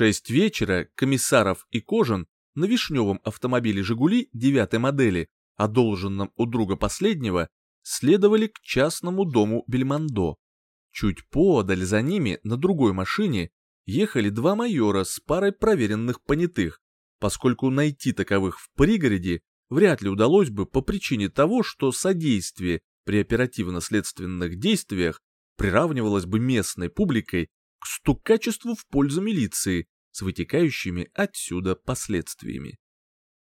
шесть вечера комиссаров и Кожин на вишневом автомобиле «Жигули» девятой модели, одолженном у друга последнего, следовали к частному дому Бельмондо. Чуть поодаль за ними на другой машине ехали два майора с парой проверенных понятых, поскольку найти таковых в пригороде вряд ли удалось бы по причине того, что содействие при оперативно-следственных действиях приравнивалось бы местной публикой к стукачеству в пользу милиции с вытекающими отсюда последствиями.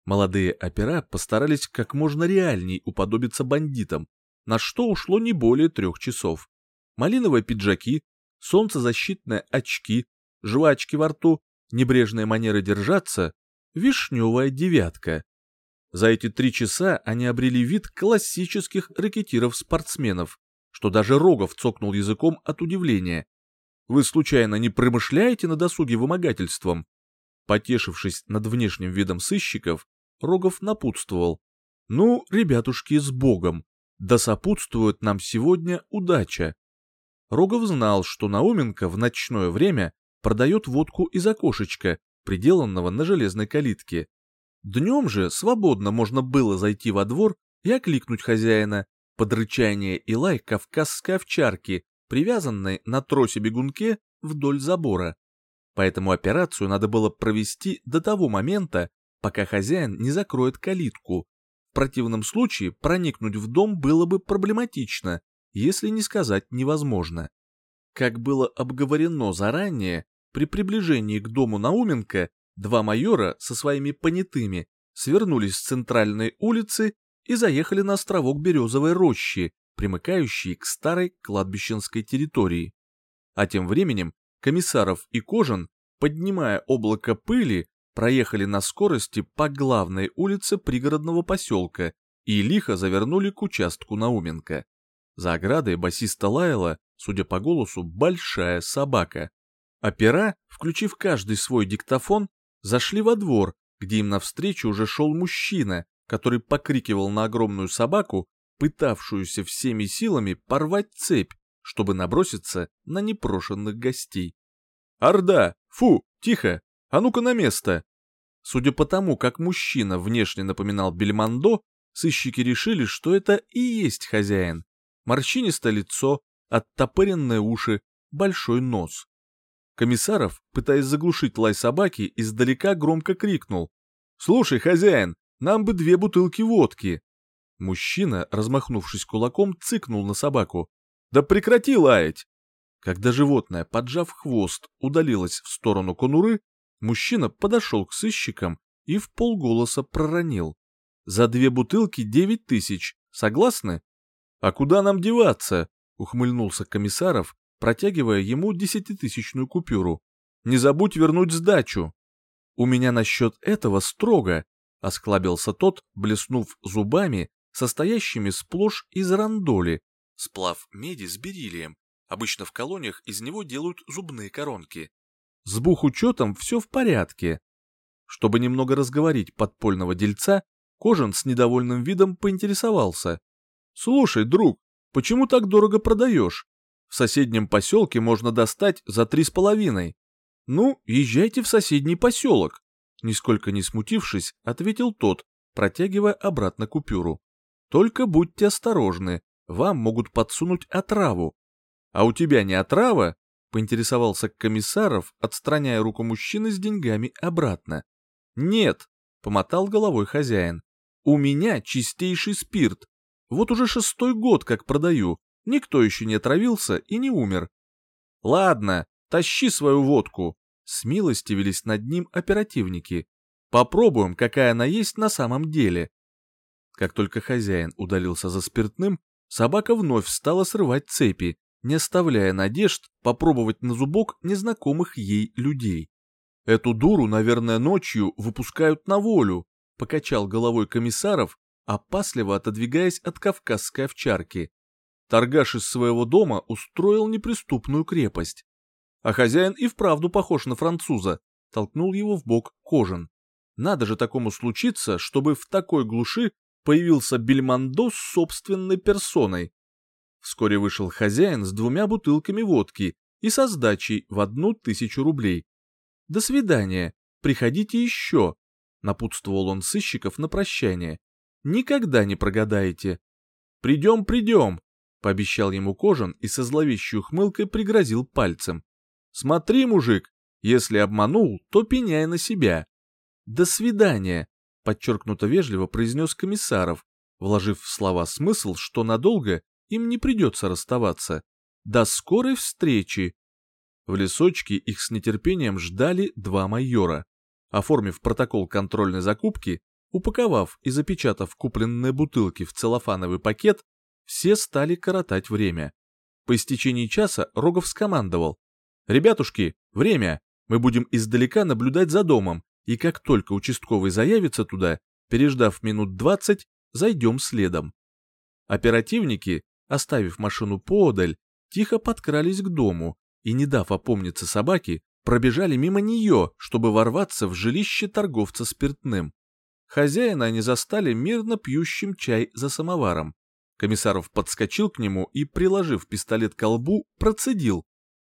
Молодые опера постарались как можно реальней уподобиться бандитам, на что ушло не более трех часов. Малиновые пиджаки, солнцезащитные очки, жвачки во рту, небрежные манеры держаться, вишневая девятка. За эти три часа они обрели вид классических ракетиров-спортсменов, что даже Рогов цокнул языком от удивления. Вы случайно не промышляете на досуге вымогательством? Потешившись над внешним видом сыщиков, Рогов напутствовал. Ну, ребятушки, с Богом, да сопутствует нам сегодня удача. Рогов знал, что Науменко в ночное время продает водку из окошечка, приделанного на железной калитке. Днем же свободно можно было зайти во двор и окликнуть хозяина под рычание и лай кавказской овчарки, привязанной на тросе-бегунке вдоль забора. Поэтому операцию надо было провести до того момента, пока хозяин не закроет калитку. В противном случае проникнуть в дом было бы проблематично, если не сказать невозможно. Как было обговорено заранее, при приближении к дому Науменко два майора со своими понятыми свернулись с центральной улицы и заехали на островок Березовой рощи, примыкающий к старой кладбищенской территории. А тем временем комиссаров и Кожан, поднимая облако пыли, проехали на скорости по главной улице пригородного поселка и лихо завернули к участку Науменко. За оградой басиста лаяла, судя по голосу, большая собака. Опера, включив каждый свой диктофон, зашли во двор, где им навстречу уже шел мужчина, который покрикивал на огромную собаку пытавшуюся всеми силами порвать цепь, чтобы наброситься на непрошенных гостей. «Орда! Фу! Тихо! А ну-ка на место!» Судя по тому, как мужчина внешне напоминал Бельмондо, сыщики решили, что это и есть хозяин. Морщинистое лицо, оттопыренные уши, большой нос. Комиссаров, пытаясь заглушить лай собаки, издалека громко крикнул. «Слушай, хозяин, нам бы две бутылки водки!» Мужчина, размахнувшись кулаком, цыкнул на собаку. «Да прекрати лаять!» Когда животное, поджав хвост, удалилось в сторону конуры, мужчина подошел к сыщикам и в полголоса проронил. «За две бутылки девять тысяч. Согласны?» «А куда нам деваться?» — ухмыльнулся комиссаров, протягивая ему десятитысячную купюру. «Не забудь вернуть сдачу!» «У меня насчет этого строго», — осклабился тот, блеснув зубами состоящими сплошь из рандоли, сплав меди с бериллием. Обычно в колониях из него делают зубные коронки. С бухучетом все в порядке. Чтобы немного разговорить подпольного дельца, Кожан с недовольным видом поинтересовался. «Слушай, друг, почему так дорого продаешь? В соседнем поселке можно достать за три с половиной. Ну, езжайте в соседний поселок», нисколько не смутившись, ответил тот, протягивая обратно купюру. Только будьте осторожны, вам могут подсунуть отраву. А у тебя не отрава? Поинтересовался комиссаров, отстраняя руку мужчины с деньгами обратно. Нет, помотал головой хозяин. У меня чистейший спирт. Вот уже шестой год как продаю. Никто еще не отравился и не умер. Ладно, тащи свою водку. Смилостивились над ним оперативники. Попробуем, какая она есть на самом деле. Как только хозяин удалился за спиртным, собака вновь стала срывать цепи, не оставляя надежд попробовать на зубок незнакомых ей людей. «Эту дуру, наверное, ночью выпускают на волю», — покачал головой комиссаров, опасливо отодвигаясь от кавказской овчарки. Торгаш из своего дома устроил неприступную крепость. А хозяин и вправду похож на француза, толкнул его в бок кожан. Надо же такому случиться, чтобы в такой глуши появился Бельмондо с собственной персоной. Вскоре вышел хозяин с двумя бутылками водки и со сдачей в одну тысячу рублей. До свидания, приходите еще, напутствовал он сыщиков на прощание. Никогда не прогадаете. Придем, придем, пообещал ему Кожан и со зловещей ухмылкой пригрозил пальцем. Смотри, мужик, если обманул, то пеняй на себя. До свидания, подчеркнуто вежливо произнес комиссаров, вложив в слова смысл, что надолго им не придется расставаться. До скорой встречи! В лесочке их с нетерпением ждали два майора. Оформив протокол контрольной закупки, упаковав и запечатав купленные бутылки в целлофановый пакет, все стали коротать время. По истечении часа Рогов скомандовал. «Ребятушки, время! Мы будем издалека наблюдать за домом, и как только участковый заявится туда, переждав минут двадцать, зайдем следом». Оперативники, оставив машину поодаль, тихо подкрались к дому и, не дав опомниться собаке, пробежали мимо нее, чтобы ворваться в жилище торговца спиртным. Хозяина они застали мирно пьющим чай за самоваром. Комиссаров подскочил к нему и, приложив пистолет к лбу, процедил.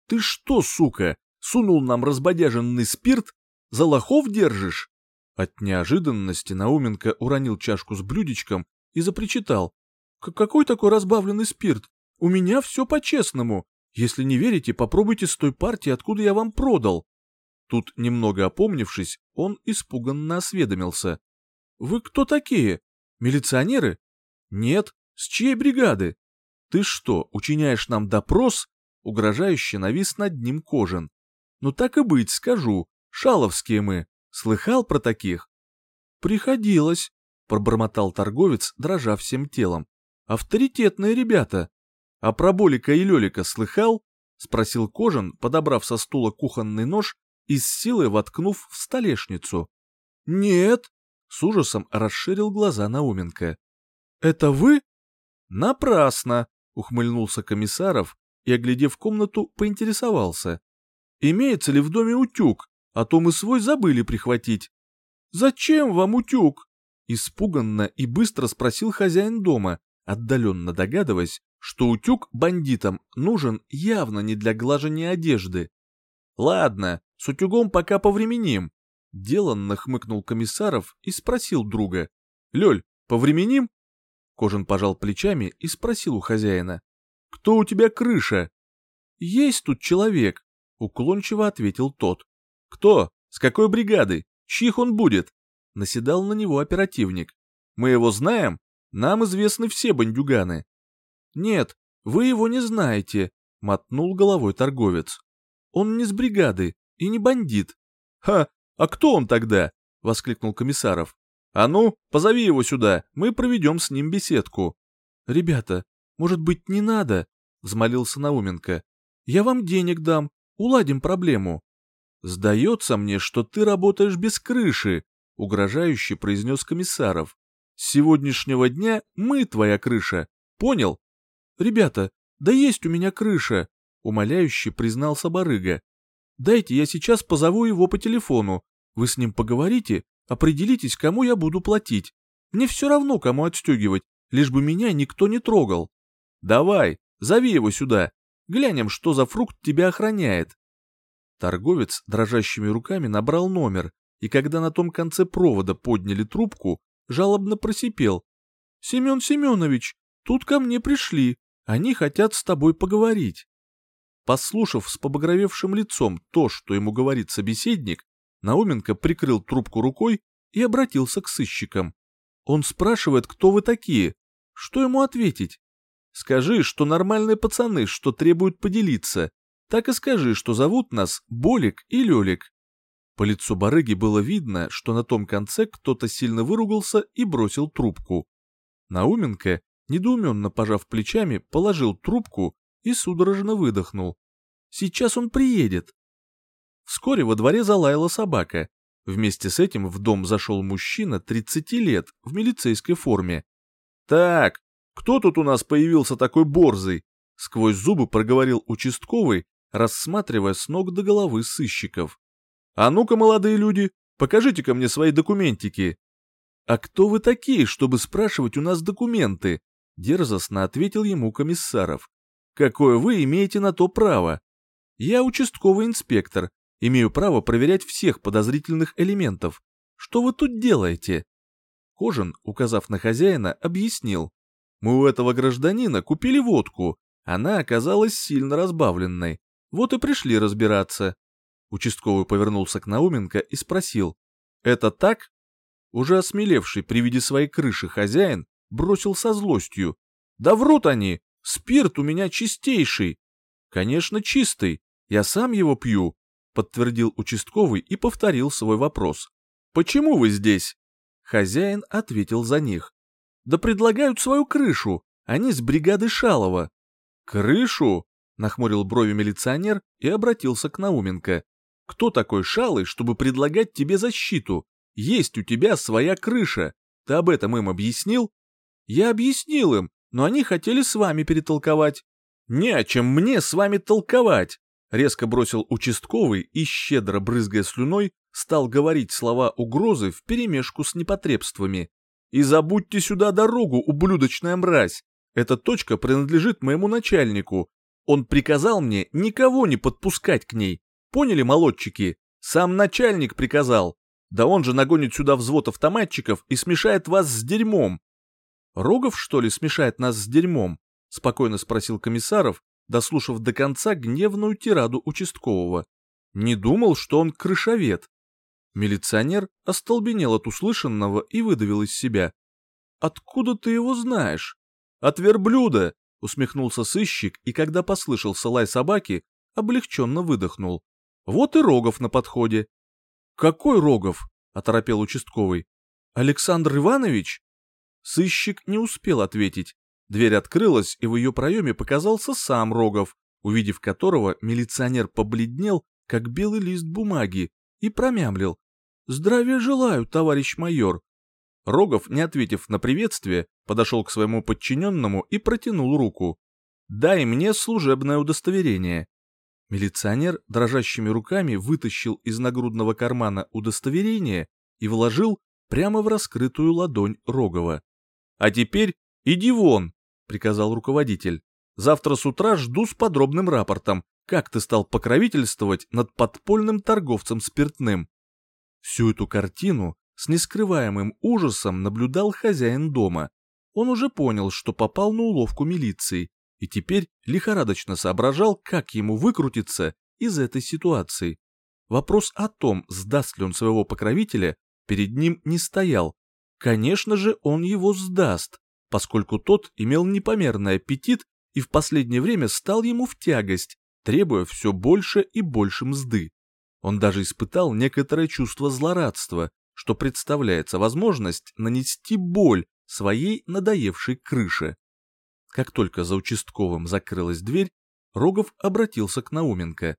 «Ты что, сука, сунул нам разбодяженный спирт? За лохов держишь?» От неожиданности Науменко уронил чашку с блюдечком и запричитал. «Какой такой разбавленный спирт? У меня все по-честному. Если не верите, попробуйте с той партии, откуда я вам продал». Тут, немного опомнившись, он испуганно осведомился. «Вы кто такие? Милиционеры?» «Нет, с чьей бригады? Ты что, учиняешь нам допрос? Угрожающе навис над ним Кожин. Ну так и быть, скажу. Шаловские мы. Слыхал про таких? Приходилось, пробормотал торговец, дрожа всем телом. Авторитетные ребята. А про Болика и Лелика слыхал? Спросил Кожин, подобрав со стула кухонный нож и с силой воткнув в столешницу. Нет, с ужасом расширил глаза Науменко. Это вы? «Напрасно!» — ухмыльнулся комиссаров и, оглядев комнату, поинтересовался. «Имеется ли в доме утюг? А то мы свой забыли прихватить». «Зачем вам утюг?» — испуганно и быстро спросил хозяин дома, отдаленно догадываясь, что утюг бандитам нужен явно не для глажения одежды. «Ладно, с утюгом пока повременим», — деланно хмыкнул комиссаров и спросил друга. «Лёль, повременим?» Кожин пожал плечами и спросил у хозяина. «Кто у тебя крыша?» «Есть тут человек», — уклончиво ответил тот. «Кто? С какой бригады? Чьих он будет?» Наседал на него оперативник. «Мы его знаем? Нам известны все бандюганы». «Нет, вы его не знаете», — мотнул головой торговец. «Он не с бригады и не бандит». «Ха, а кто он тогда?» — воскликнул Комиссаров. «А ну, позови его сюда, мы проведем с ним беседку». «Ребята, может быть, не надо?» — взмолился Науменко. «Я вам денег дам, уладим проблему». «Сдается мне, что ты работаешь без крыши», — угрожающе произнес Комиссаров. «С сегодняшнего дня мы твоя крыша, понял?» «Ребята, да есть у меня крыша», — умоляюще признался барыга. «Дайте я сейчас позову его по телефону, вы с ним поговорите, Определитесь, кому я буду платить. Мне все равно, кому отстегивать, лишь бы меня никто не трогал. Давай, зови его сюда. Глянем, что за фрукт тебя охраняет. Торговец дрожащими руками набрал номер, и когда на том конце провода подняли трубку, жалобно просипел. «Семен Семенович, тут ко мне пришли, они хотят с тобой поговорить». Послушав с побагровевшим лицом то, что ему говорит собеседник, Науменко прикрыл трубку рукой и обратился к сыщикам. Он спрашивает, кто вы такие. Что ему ответить? Скажи, что нормальные пацаны, что требуют поделиться. Так и скажи, что зовут нас Болик и Лёлик. По лицу барыги было видно, что на том конце кто-то сильно выругался и бросил трубку. Науменко, недоуменно пожав плечами, положил трубку и судорожно выдохнул. Сейчас он приедет. Вскоре во дворе залаяла собака. Вместе с этим в дом зашел мужчина 30 лет в милицейской форме. «Так, кто тут у нас появился такой борзый?» Сквозь зубы проговорил участковый, рассматривая с ног до головы сыщиков. «А ну-ка, молодые люди, покажите-ка мне свои документики». «А кто вы такие, чтобы спрашивать у нас документы?» Дерзостно ответил ему комиссаров. «Какое вы имеете на то право?» «Я участковый инспектор, Имею право проверять всех подозрительных элементов. Что вы тут делаете?» Кожин, указав на хозяина, объяснил. «Мы у этого гражданина купили водку. Она оказалась сильно разбавленной. Вот и пришли разбираться». Участковый повернулся к Науменко и спросил. «Это так?» Уже осмелевший при виде своей крыши хозяин бросил со злостью. «Да врут они! Спирт у меня чистейший!» «Конечно, чистый. Я сам его пью», — подтвердил участковый и повторил свой вопрос. «Почему вы здесь?» Хозяин ответил за них. «Да предлагают свою крышу. Они с бригады Шалова». «Крышу?» — нахмурил брови милиционер и обратился к Науменко. «Кто такой Шалый, чтобы предлагать тебе защиту? Есть у тебя своя крыша. Ты об этом им объяснил?» «Я объяснил им, но они хотели с вами перетолковать». «Не о чем мне с вами толковать!» Резко бросил участковый и, щедро брызгая слюной, стал говорить слова угрозы вперемешку с непотребствами. «И забудьте сюда дорогу, ублюдочная мразь! Эта точка принадлежит моему начальнику. Он приказал мне никого не подпускать к ней. Поняли, молодчики? Сам начальник приказал. Да он же нагонит сюда взвод автоматчиков и смешает вас с дерьмом. Рогов, что ли, смешает нас с дерьмом? Спокойно спросил комиссаров, дослушав до конца гневную тираду участкового. Не думал, что он крышовед. Милиционер остолбенел от услышанного и выдавил из себя. «Откуда ты его знаешь?» «От верблюда!» — усмехнулся сыщик, и когда послышался лай собаки, облегченно выдохнул. «Вот и Рогов на подходе». «Какой Рогов?» — оторопел участковый. «Александр Иванович?» Сыщик не успел ответить. Дверь открылась, и в ее проеме показался сам Рогов, увидев которого милиционер побледнел, как белый лист бумаги, и промямлил. «Здравия желаю, товарищ майор!» Рогов, не ответив на приветствие, подошел к своему подчиненному и протянул руку. «Дай мне служебное удостоверение». Милиционер дрожащими руками вытащил из нагрудного кармана удостоверение и вложил прямо в раскрытую ладонь Рогова. «А теперь иди вон!» — приказал руководитель. «Завтра с утра жду с подробным рапортом, как ты стал покровительствовать над подпольным торговцем спиртным». Всю эту картину с нескрываемым ужасом наблюдал хозяин дома. Он уже понял, что попал на уловку милиции, и теперь лихорадочно соображал, как ему выкрутиться из этой ситуации. Вопрос о том, сдаст ли он своего покровителя, перед ним не стоял. Конечно же, он его сдаст поскольку тот имел непомерный аппетит и в последнее время стал ему в тягость, требуя все больше и больше мзды. Он даже испытал некоторое чувство злорадства, что представляется возможность нанести боль своей надоевшей крыше. Как только за участковым закрылась дверь, Рогов обратился к Науменко.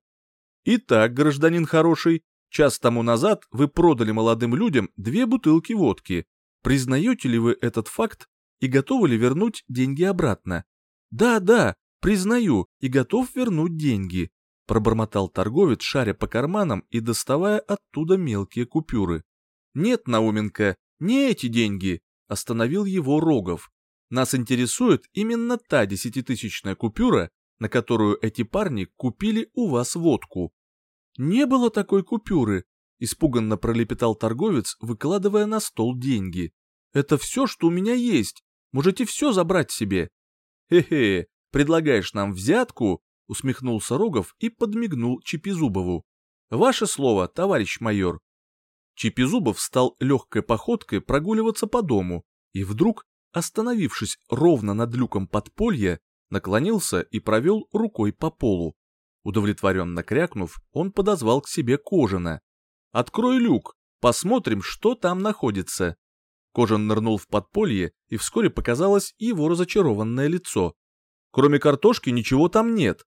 «Итак, гражданин хороший, час тому назад вы продали молодым людям две бутылки водки. Признаете ли вы этот факт и готовы ли вернуть деньги обратно. «Да, да, признаю и готов вернуть деньги», пробормотал торговец, шаря по карманам и доставая оттуда мелкие купюры. «Нет, Науменко, не эти деньги», остановил его Рогов. «Нас интересует именно та десятитысячная купюра, на которую эти парни купили у вас водку». «Не было такой купюры», испуганно пролепетал торговец, выкладывая на стол деньги. «Это все, что у меня есть. Можете все забрать себе. Хе-хе, предлагаешь нам взятку? Усмехнулся Рогов и подмигнул Чепизубову. Ваше слово, товарищ майор. Чепизубов стал легкой походкой прогуливаться по дому и вдруг, остановившись ровно над люком подполья, наклонился и провел рукой по полу. Удовлетворенно крякнув, он подозвал к себе Кожина. «Открой люк, посмотрим, что там находится». Кожан нырнул в подполье, и вскоре показалось его разочарованное лицо. Кроме картошки ничего там нет.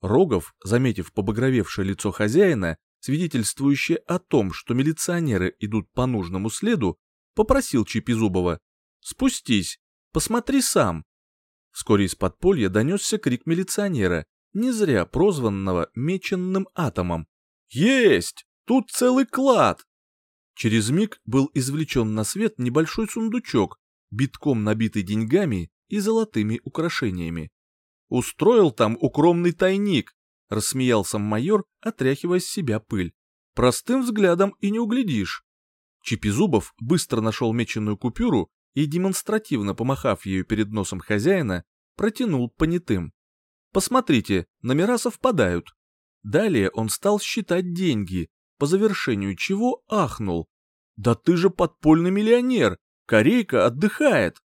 Рогов, заметив побагровевшее лицо хозяина, свидетельствующее о том, что милиционеры идут по нужному следу, попросил Чипизубова «Спустись, посмотри сам». Вскоре из подполья донесся крик милиционера, не зря прозванного меченным атомом. «Есть! Тут целый клад!» Через миг был извлечен на свет небольшой сундучок, битком набитый деньгами и золотыми украшениями. Устроил там укромный тайник, рассмеялся майор, отряхивая с себя пыль. Простым взглядом и не углядишь. Чипизубов быстро нашел меченую купюру и, демонстративно помахав ею перед носом хозяина, протянул понятым. Посмотрите, номера совпадают. Далее он стал считать деньги, по завершению чего ахнул. «Да ты же подпольный миллионер! Корейка отдыхает!»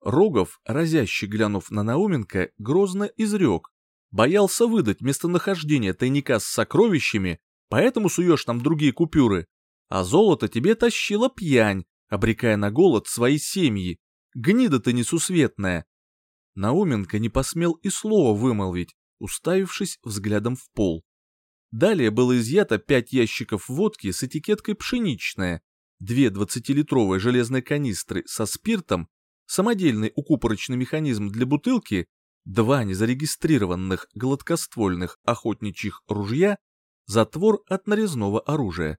Рогов, разяще глянув на Науменко, грозно изрек. Боялся выдать местонахождение тайника с сокровищами, поэтому суешь нам другие купюры. А золото тебе тащила пьянь, обрекая на голод свои семьи. Гнида ты несусветная. Науменко не посмел и слова вымолвить, уставившись взглядом в пол. Далее было изъято пять ящиков водки с этикеткой «пшеничная», две двадцатилитровые железные канистры со спиртом, самодельный укупорочный механизм для бутылки, два незарегистрированных гладкоствольных охотничьих ружья, затвор от нарезного оружия.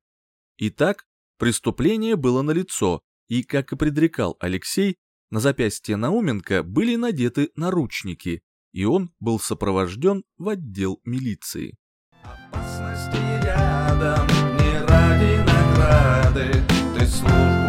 Итак, преступление было налицо, и, как и предрекал Алексей, на запястье Науменко были надеты наручники, и он был сопровожден в отдел милиции. Опасности рядом, не ради награды, ты служишь.